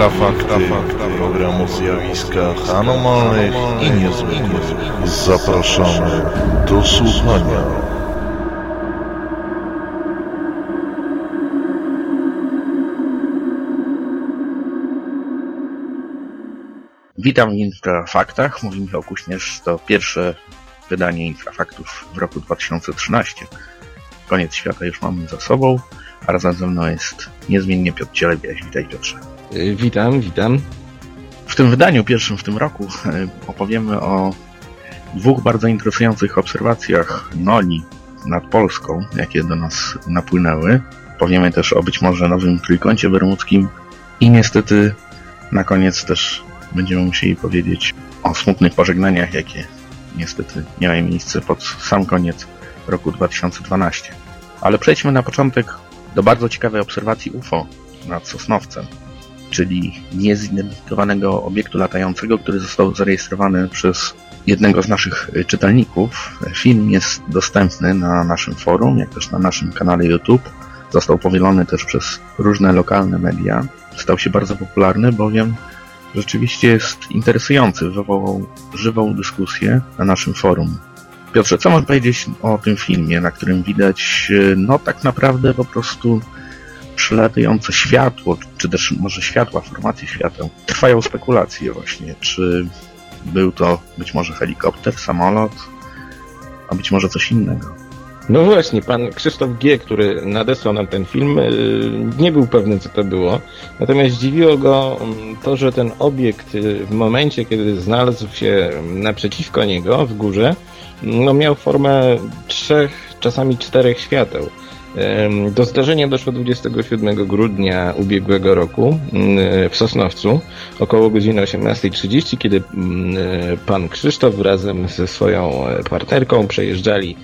Infrafakty, program o zjawiskach anomalnych i niezwykłych. Zapraszamy do słuchania. Witam w Infrafaktach. Mówi Michał Kuśnierz. To pierwsze wydanie Infrafaktów w roku 2013. Koniec świata już mamy za sobą, a razem ze mną jest niezmiennie Piotr Cielebiaś. Witaj Piotrze. Y, Witam, witam. W tym wydaniu, pierwszym w tym roku, y, opowiemy o dwóch bardzo interesujących obserwacjach Noli nad Polską, jakie do nas napłynęły. Powiemy też o być może nowym trójkącie bermudzkim i niestety na koniec też będziemy musieli powiedzieć o smutnych pożegnaniach, jakie niestety miały miejsce pod sam koniec roku 2012. Ale przejdźmy na początek do bardzo ciekawej obserwacji UFO nad Sosnowcem, czyli niezidentyfikowanego obiektu latającego, który został zarejestrowany przez jednego z naszych czytelników. Film jest dostępny na naszym forum, jak też na naszym kanale YouTube. Został powielony też przez różne lokalne media. Stał się bardzo popularny, bowiem rzeczywiście jest interesujący, wywołał żywą dyskusję na naszym forum. Piotrze, co można powiedzieć o tym filmie, na którym widać, no tak naprawdę po prostu przelatające światło, czy też może światła, formacje świateł. Trwają spekulacje właśnie, czy był to być może helikopter, samolot, a być może coś innego. No właśnie, pan Krzysztof G., który nadesłał nam ten film, y, nie był pewny, co to było. Natomiast zdziwiło go mm, to, że ten obiekt y, w momencie, kiedy znalazł się naprzeciwko niego w górze, no miał formę trzech, czasami czterech świateł. Do zdarzenia doszło 27 grudnia ubiegłego roku yy, w Sosnowcu około godziny 18.30, kiedy yy, pan Krzysztof razem ze swoją e, partnerką przejeżdżali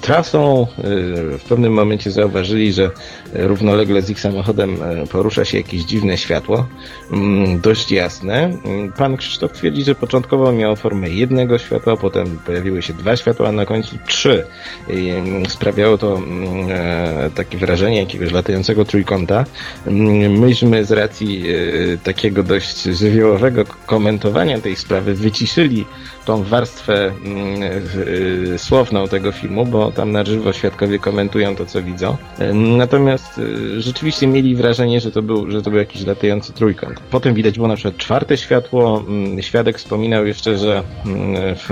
trasą. Y, W pewnym momencie zauważyli, że równolegle z ich samochodem e, porusza się jakieś dziwne światło, mm, dość jasne. Mm, Pan Krzysztof twierdzi, że początkowo miało formę jednego światła, potem pojawiły się dwa światła, a na końcu trzy. I, mm, Sprawiało to e, takie wrażenie jakiegoś latającego trójkąta. Myśmy z racji takiego dość żywiołowego komentowania tej sprawy wyciszyli tą warstwę y, słowną tego filmu, bo tam na żywo świadkowie komentują to, co widzą. Ym, Natomiast y, rzeczywiście mieli wrażenie, że to był, że to był jakiś latający trójkąt. Potem widać było na przykład czwarte światło. Ym, Świadek wspominał jeszcze, że ym, w,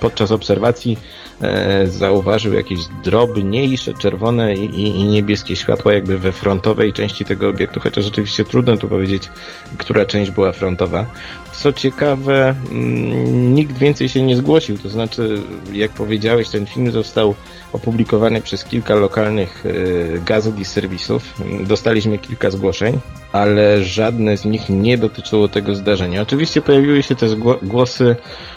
podczas obserwacji e, zauważył jakieś drobniejsze czerwone i, i, i niebieskie światła jakby we frontowej części tego obiektu, chociaż rzeczywiście trudno tu powiedzieć, która część była frontowa. Co ciekawe, mm, nikt więcej się nie zgłosił, to znaczy, jak powiedziałeś, ten film został opublikowany przez kilka lokalnych e, gazet i serwisów. Dostaliśmy kilka zgłoszeń, ale żadne z nich nie dotyczyło tego zdarzenia. Oczywiście pojawiły się też gło- głosy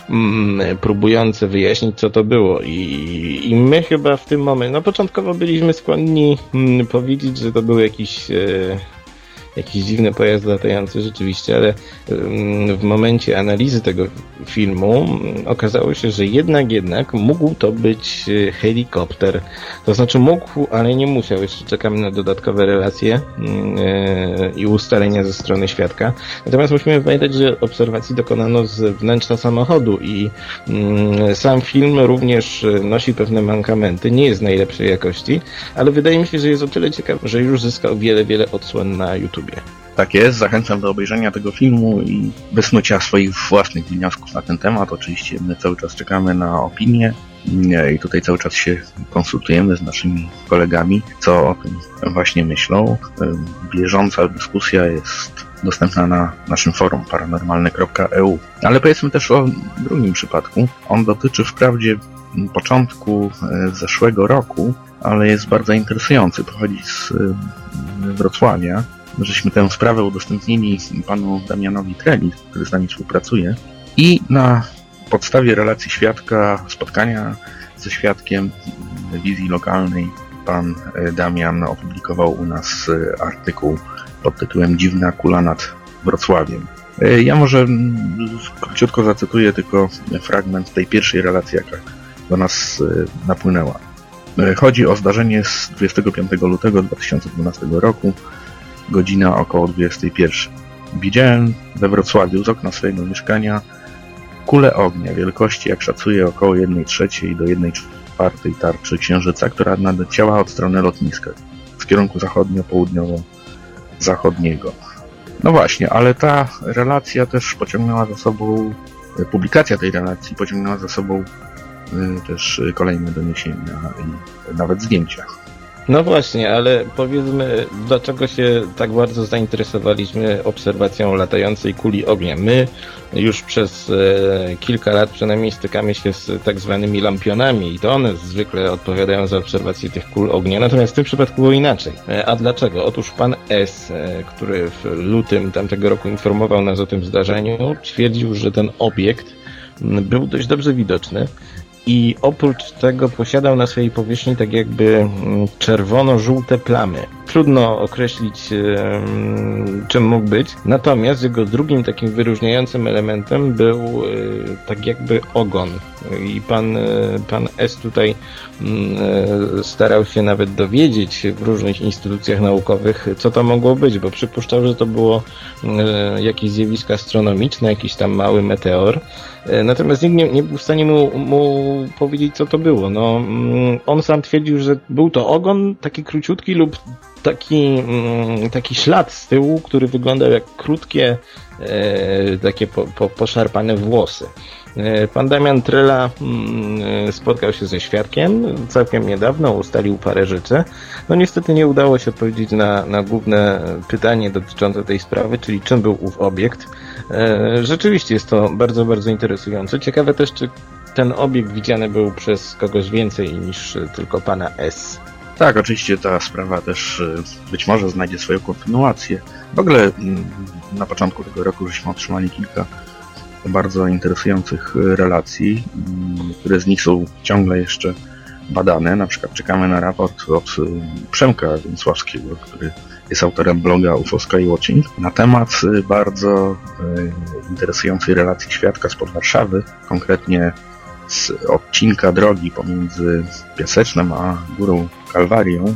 mm, próbujące wyjaśnić, co to było i, i my chyba w tym momencie, no początkowo byliśmy skłonni mm, powiedzieć, że to był jakiś e, jakiś dziwny pojazd latający rzeczywiście, ale ym, w momencie analizy tego filmu ym, okazało się, że jednak, jednak mógł to być y, helikopter. To znaczy mógł, ale nie musiał. Jeszcze czekamy na dodatkowe relacje ym, y, i ustalenia ze strony świadka. Natomiast musimy pamiętać, że obserwacji dokonano z wnętrza samochodu i sam film również y, nosi pewne mankamenty. Nie jest najlepszej jakości, ale wydaje mi się, że jest o tyle ciekawy, że już zyskał wiele, wiele odsłon na Tak jest, zachęcam do obejrzenia tego filmu i wysnucia swoich własnych wniosków na ten temat. Oczywiście my cały czas czekamy na opinię Nie, i tutaj cały czas się konsultujemy z naszymi kolegami, co o tym właśnie myślą. Bieżąca dyskusja jest dostępna na naszym forum paranormalne.eu. Ale powiedzmy też o drugim przypadku. On dotyczy wprawdzie początku e, zeszłego roku, ale jest bardzo interesujący. Pochodzi z e, Wrocławia. Żeśmy tę sprawę udostępnili panu Damianowi Treli, który z nami współpracuje. I na podstawie relacji świadka, spotkania ze świadkiem wizji lokalnej, pan e, Damian opublikował u nas e, artykuł pod tytułem Dziwna kula nad Wrocławiem. E, Ja może króciutko zacytuję tylko fragment tej pierwszej relacji, jaka do nas napłynęła. Chodzi o zdarzenie z 25 lutego 2012 roku, godzina około 21. Widziałem we Wrocławiu z okna swojego mieszkania kulę ognia wielkości, jak szacuję, około 1 trzeciej do 1 czwartej tarczy księżyca, która nadleciała od strony lotniska w kierunku zachodnio-południowo-zachodniego. No właśnie, ale ta relacja też pociągnęła za sobą, publikacja tej relacji pociągnęła za sobą y, też kolejne doniesienia i nawet zdjęcia. No właśnie, ale powiedzmy, dlaczego się tak bardzo zainteresowaliśmy obserwacją latającej kuli ognia? My już przez e, kilka lat przynajmniej stykamy się z tak zwanymi lampionami i to one zwykle odpowiadają za obserwację tych kul ognia, natomiast w tym przypadku było inaczej. E, a dlaczego? Otóż pan S, e, który w lutym tamtego roku informował nas o tym zdarzeniu, twierdził, że ten obiekt był dość dobrze widoczny i oprócz tego posiadał na swojej powierzchni tak jakby mm, czerwono-żółte plamy. Trudno określić czym mógł być, natomiast jego drugim takim wyróżniającym elementem był e, tak jakby ogon i pan, e, pan S tutaj mm, e, starał się nawet dowiedzieć w różnych instytucjach naukowych, co to mogło być, bo przypuszczał, że to było jakieś zjawisko astronomiczne, jakiś tam mały meteor. Natomiast nikt nie, nie był w stanie mu, mu powiedzieć, co to było. No, mm, on sam twierdził, że był to ogon, taki króciutki lub taki, mm, taki ślad z tyłu, który wyglądał jak krótkie, e, takie po, po, poszarpane włosy. E, pan Damian Tryla mm, spotkał się ze świadkiem całkiem niedawno, ustalił parę rzeczy. No niestety nie udało się odpowiedzieć na, na główne pytanie dotyczące tej sprawy, czyli czym był ów obiekt. E, rzeczywiście jest to bardzo, bardzo interesujące. Ciekawe też, czy ten obiekt widziany był przez kogoś więcej niż tylko pana S. Tak, oczywiście ta sprawa też y, być może znajdzie swoją kontynuację. W ogóle mm, na początku tego roku żeśmy otrzymali kilka bardzo interesujących relacji, mm, które z nich są ciągle jeszcze badane. Na przykład czekamy na raport od Przemka Więcławskiego, który jest autorem bloga UFO Skywatching na temat bardzo interesującej relacji świadka spod Warszawy, konkretnie z odcinka drogi pomiędzy Piasecznem a Górą Kalwarią,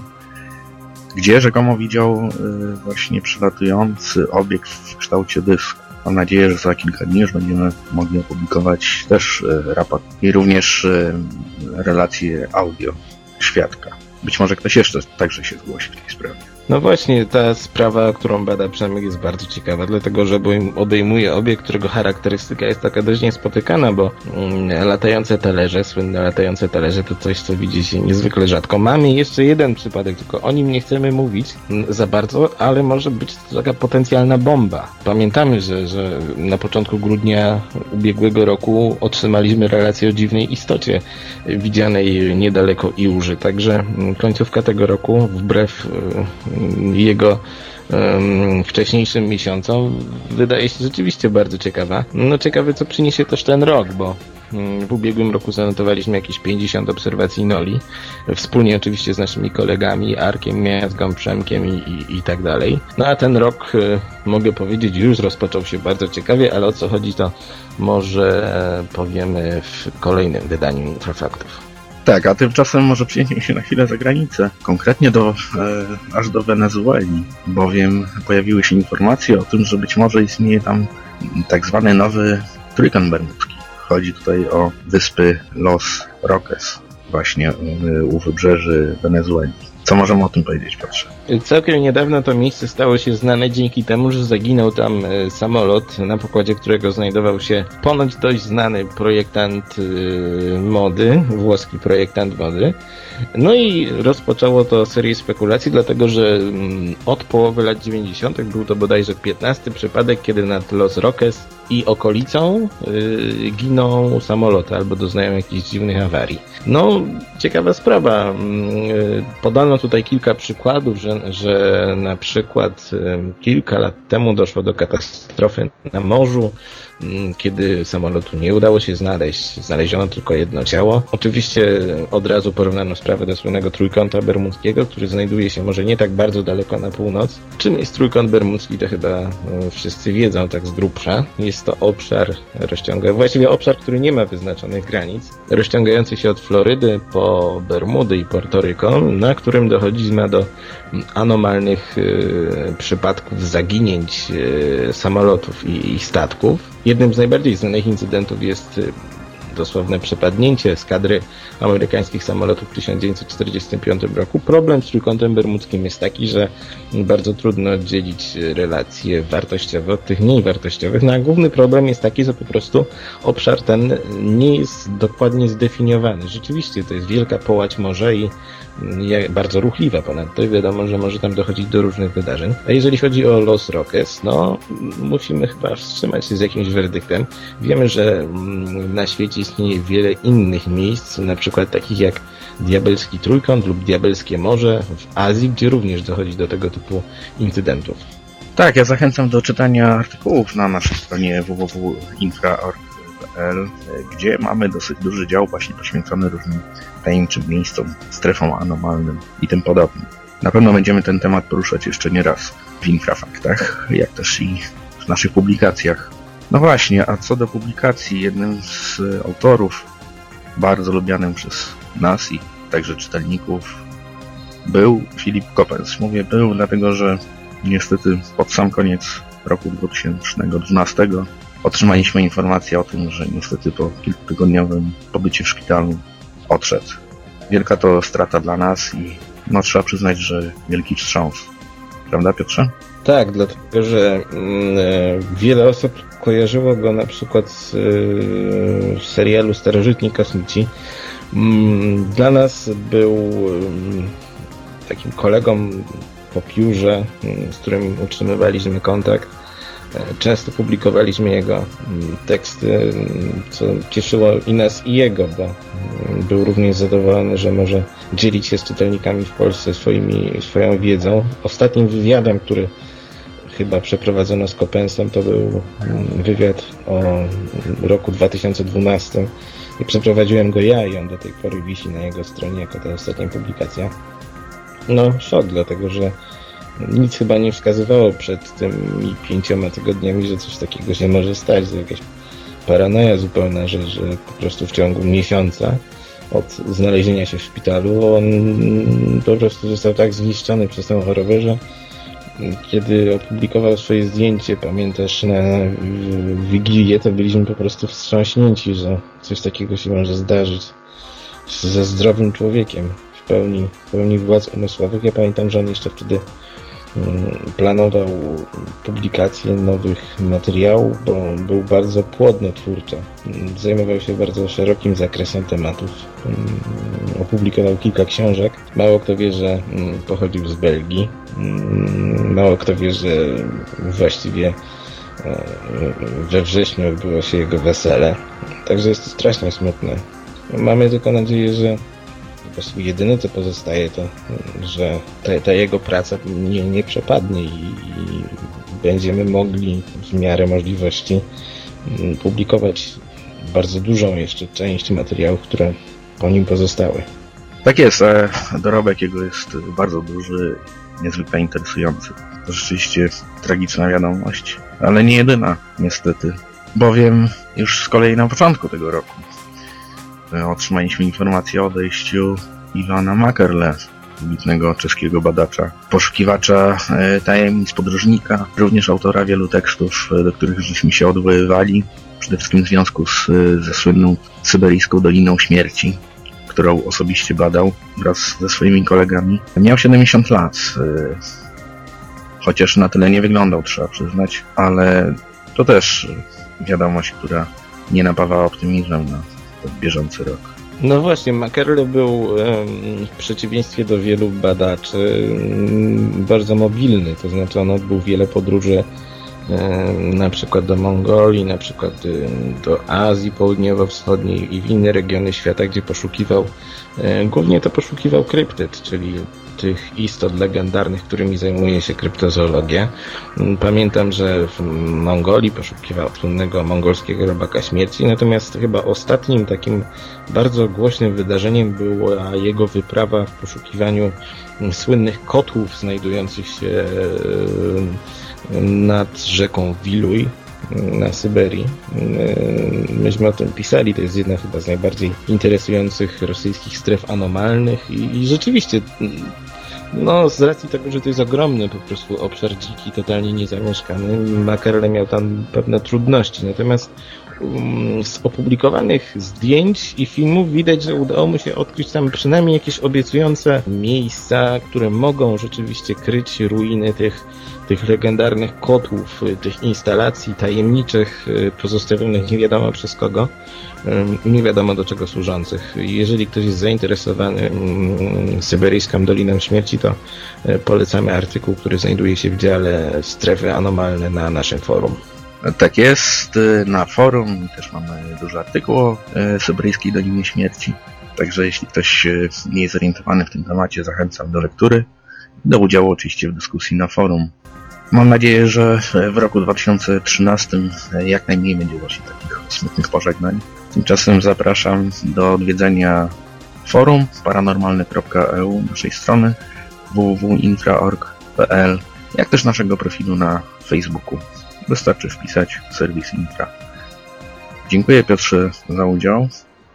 gdzie rzekomo widział y, właśnie przylatujący obiekt w kształcie dysku. Mam nadzieję, że za kilka dni już będziemy mogli opublikować też y, raport i również y, relacje audio świadka. Być może ktoś jeszcze także się zgłosi w tej sprawie. No właśnie, ta sprawa, którą bada Przemek jest bardzo ciekawa, dlatego że odejmuje obiekt, którego charakterystyka jest taka dość niespotykana, bo mm, latające talerze, słynne latające talerze to coś, co widzi się niezwykle rzadko. Mamy jeszcze jeden przypadek, tylko o nim nie chcemy mówić mm, za bardzo, ale może być to taka potencjalna bomba. Pamiętamy, że, że na początku grudnia ubiegłego roku otrzymaliśmy relację o dziwnej istocie widzianej niedaleko Iłży, także mm, końcówka tego roku, wbrew y, jego wcześniejszym miesiącom wydaje się rzeczywiście bardzo ciekawa. No ciekawe co przyniesie też ten rok, bo mm, w ubiegłym roku zanotowaliśmy jakieś 50 obserwacji Noli, wspólnie oczywiście z naszymi kolegami, Arkiem, Miazgą, Przemkiem i, i, i tak dalej. No a ten rok, y, mogę powiedzieć, już rozpoczął się bardzo ciekawie, ale o co chodzi to może powiemy w kolejnym wydaniu Introfaktów. Tak, a tymczasem może przyjdziemy się na chwilę za granicę, konkretnie do, e, aż do Wenezueli, bowiem pojawiły się informacje o tym, że być może istnieje tam tak zwany nowy trójkąt bermudzki. Chodzi tutaj o wyspy Los Roques, właśnie u wybrzeży Wenezueli. Co możemy o tym powiedzieć, Piotrze? Całkiem niedawno to miejsce stało się znane dzięki temu, że zaginął tam e, samolot, na pokładzie którego znajdował się ponoć dość znany projektant e, mody, włoski projektant mody. No i rozpoczęło to serię spekulacji, dlatego że mm, od połowy lat 90. był to bodajże 15 przypadek, kiedy nad Los Roques i okolicą yy, giną samoloty albo doznają jakichś dziwnych awarii. No, ciekawa sprawa. Yy, podano tutaj kilka przykładów, że, że na przykład yy, kilka lat temu doszło do katastrofy na morzu, Mm, kiedy samolotu nie udało się znaleźć, znaleziono tylko jedno ciało. Oczywiście od razu porównano sprawę do słynnego trójkąta bermudzkiego, który znajduje się może nie tak bardzo daleko na północ. Czym jest trójkąt bermudzki, to chyba no, wszyscy wiedzą tak z grubsza. Jest jest to obszar rozciągający, właściwie obszar, który nie ma wyznaczonych granic, rozciągający się od Florydy po Bermudy i Portoryko, na którym dochodzi do anomalnych y, przypadków zaginięć y, samolotów i, i statków. Jednym z najbardziej znanych incydentów jest y, dosłowne przepadnięcie eskadry amerykańskich samolotów w 1945 roku. Problem z Trójkątem Bermudzkim jest taki, że bardzo trudno oddzielić relacje wartościowe od tych mniej wartościowych. No a główny problem jest taki, że po prostu obszar ten nie jest dokładnie zdefiniowany. Rzeczywiście to jest wielka połać morza i bardzo ruchliwa ponadto i wiadomo, że może tam dochodzić do różnych wydarzeń. A jeżeli chodzi o Los Roques, no musimy chyba wstrzymać się z jakimś werdyktem. Wiemy, że mm, na świecie istnieje wiele innych miejsc, na przykład takich jak Diabelski Trójkąt lub Diabelskie Morze w Azji, gdzie również dochodzi do tego typu incydentów. Tak, ja zachęcam do czytania artykułów na naszej stronie www.infra.org.pl, gdzie mamy dosyć duży dział właśnie poświęcony różnym tajemniczym miejscom, strefom anomalnym i tym podobnym. Na pewno będziemy ten temat poruszać jeszcze nie raz w infrafaktach, jak też i w naszych publikacjach. No właśnie, a co do publikacji, jednym z autorów, bardzo lubianym przez nas i także czytelników, był Filip Kopens. Mówię był, dlatego że niestety pod sam koniec roku 2012 otrzymaliśmy informację o tym, że niestety po kilkutygodniowym pobycie w szpitalu odszedł. Wielka to strata dla nas i no trzeba przyznać, że wielki wstrząs. Prawda Piotrze? Tak, dlatego że mm, e, wiele osób kojarzyło go na przykład z, y, serialu Starożytni Kosmici. Mm, dla nas był mm, takim kolegą po piórze, z którym utrzymywaliśmy kontakt. E, często publikowaliśmy jego teksty, co cieszyło i nas, i jego, bo był również zadowolony, że może dzielić się z czytelnikami w Polsce swoimi, swoją wiedzą. Ostatnim wywiadem, który chyba przeprowadzono z Kopensem, to był mm, wywiad o roku 2012 i przeprowadziłem go ja i on do tej pory wisi na jego stronie jako ta ostatnia publikacja. No, szok, dlatego że nic chyba nie wskazywało przed tymi pięcioma tygodniami, że coś takiego się może stać, że jakaś paranoja zupełna, że, że po prostu w ciągu miesiąca od znalezienia się w szpitalu on po prostu został tak zniszczony przez tę chorobę, że kiedy opublikował swoje zdjęcie, pamiętasz, na Wigilię, to byliśmy po prostu wstrząśnięci, że coś takiego się może zdarzyć ze zdrowym człowiekiem w pełni, w pełni władz umysłowych. Ja pamiętam, że on jeszcze wtedy planował publikację nowych materiałów, bo był bardzo płodny twórczo. Mm, zajmował się bardzo szerokim zakresem tematów. Mm, opublikował kilka książek. Mało kto wie, że pochodził z Belgii. Mało kto wie, że właściwie e, we wrześniu odbyło się jego wesele. Także jest to strasznie smutne. Mamy tylko nadzieję, że właściwie jedyne co pozostaje to, że ta, ta jego praca nie, nie przepadnie i, i będziemy mogli w miarę możliwości mm, publikować bardzo dużą jeszcze część materiałów, które po nim pozostały. Tak jest, e, dorobek jego jest bardzo duży, niezwykle interesujący. To rzeczywiście tragiczna wiadomość, ale nie jedyna, niestety. Bowiem już z kolei na początku tego roku otrzymaliśmy informację o odejściu Iwana Makerle, wybitnego czeskiego badacza, poszukiwacza e, tajemnic podróżnika, również autora wielu tekstów, e, do których żeśmy się odwoływali, przede wszystkim w związku z, e, ze słynną syberyjską Doliną Śmierci, którą osobiście badał wraz ze swoimi kolegami. Miał 70 lat, chociaż na tyle nie wyglądał, trzeba przyznać, ale to też wiadomość, która nie napawa optymizmem na bieżący rok. No właśnie, Makerle był w przeciwieństwie do wielu badaczy bardzo mobilny, to znaczy on odbył wiele podróży na przykład do Mongolii, na przykład do Azji Południowo-Wschodniej i w inne regiony świata, gdzie poszukiwał, głównie to poszukiwał kryptyd, czyli tych istot legendarnych, którymi zajmuje się kryptozoologia. Pamiętam, że w Mongolii poszukiwał słynnego mongolskiego robaka śmierci, natomiast chyba ostatnim takim bardzo głośnym wydarzeniem była jego wyprawa w poszukiwaniu słynnych kotłów znajdujących się e, nad rzeką Wiluj na Syberii. Myśmy o tym pisali, to jest jedna chyba z najbardziej interesujących rosyjskich stref anomalnych i, i rzeczywiście no, z racji tego, że to jest ogromny po prostu obszar dziki, totalnie niezamieszkany, Makerle miał tam pewne trudności. Natomiast um, z opublikowanych zdjęć i filmów widać, że udało mu się odkryć tam przynajmniej jakieś obiecujące miejsca, które mogą rzeczywiście kryć ruiny tych, tych legendarnych kotłów, tych instalacji tajemniczych, pozostawionych nie wiadomo przez kogo nie wiadomo do czego służących. Jeżeli ktoś jest zainteresowany Syberyjską Doliną Śmierci, to e, polecamy artykuł, który znajduje się w dziale Strefy Anomalne na naszym forum. Tak jest, e, na forum też mamy duży artykuł o e, Syberyjskiej Dolinie Śmierci. Także jeśli ktoś nie jest zorientowany w tym temacie, zachęcam do lektury. Do udziału oczywiście w dyskusji na forum. Mam nadzieję, że w roku 2013 jak najmniej będzie właśnie takich smutnych pożegnań. Tymczasem zapraszam do odwiedzenia forum paranormalny.eu naszej strony www.infra.org.pl jak też naszego profilu na Facebooku. Wystarczy wpisać serwis Infra. Dziękuję Piotrze za udział.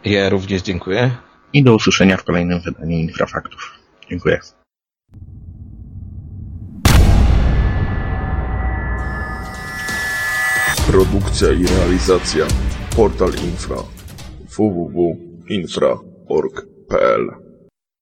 Ja również dziękuję. I do usłyszenia w kolejnym wydaniu Infrafaktów. Dziękuję. Produkcja i realizacja Portal Infra. www.infra.org.pl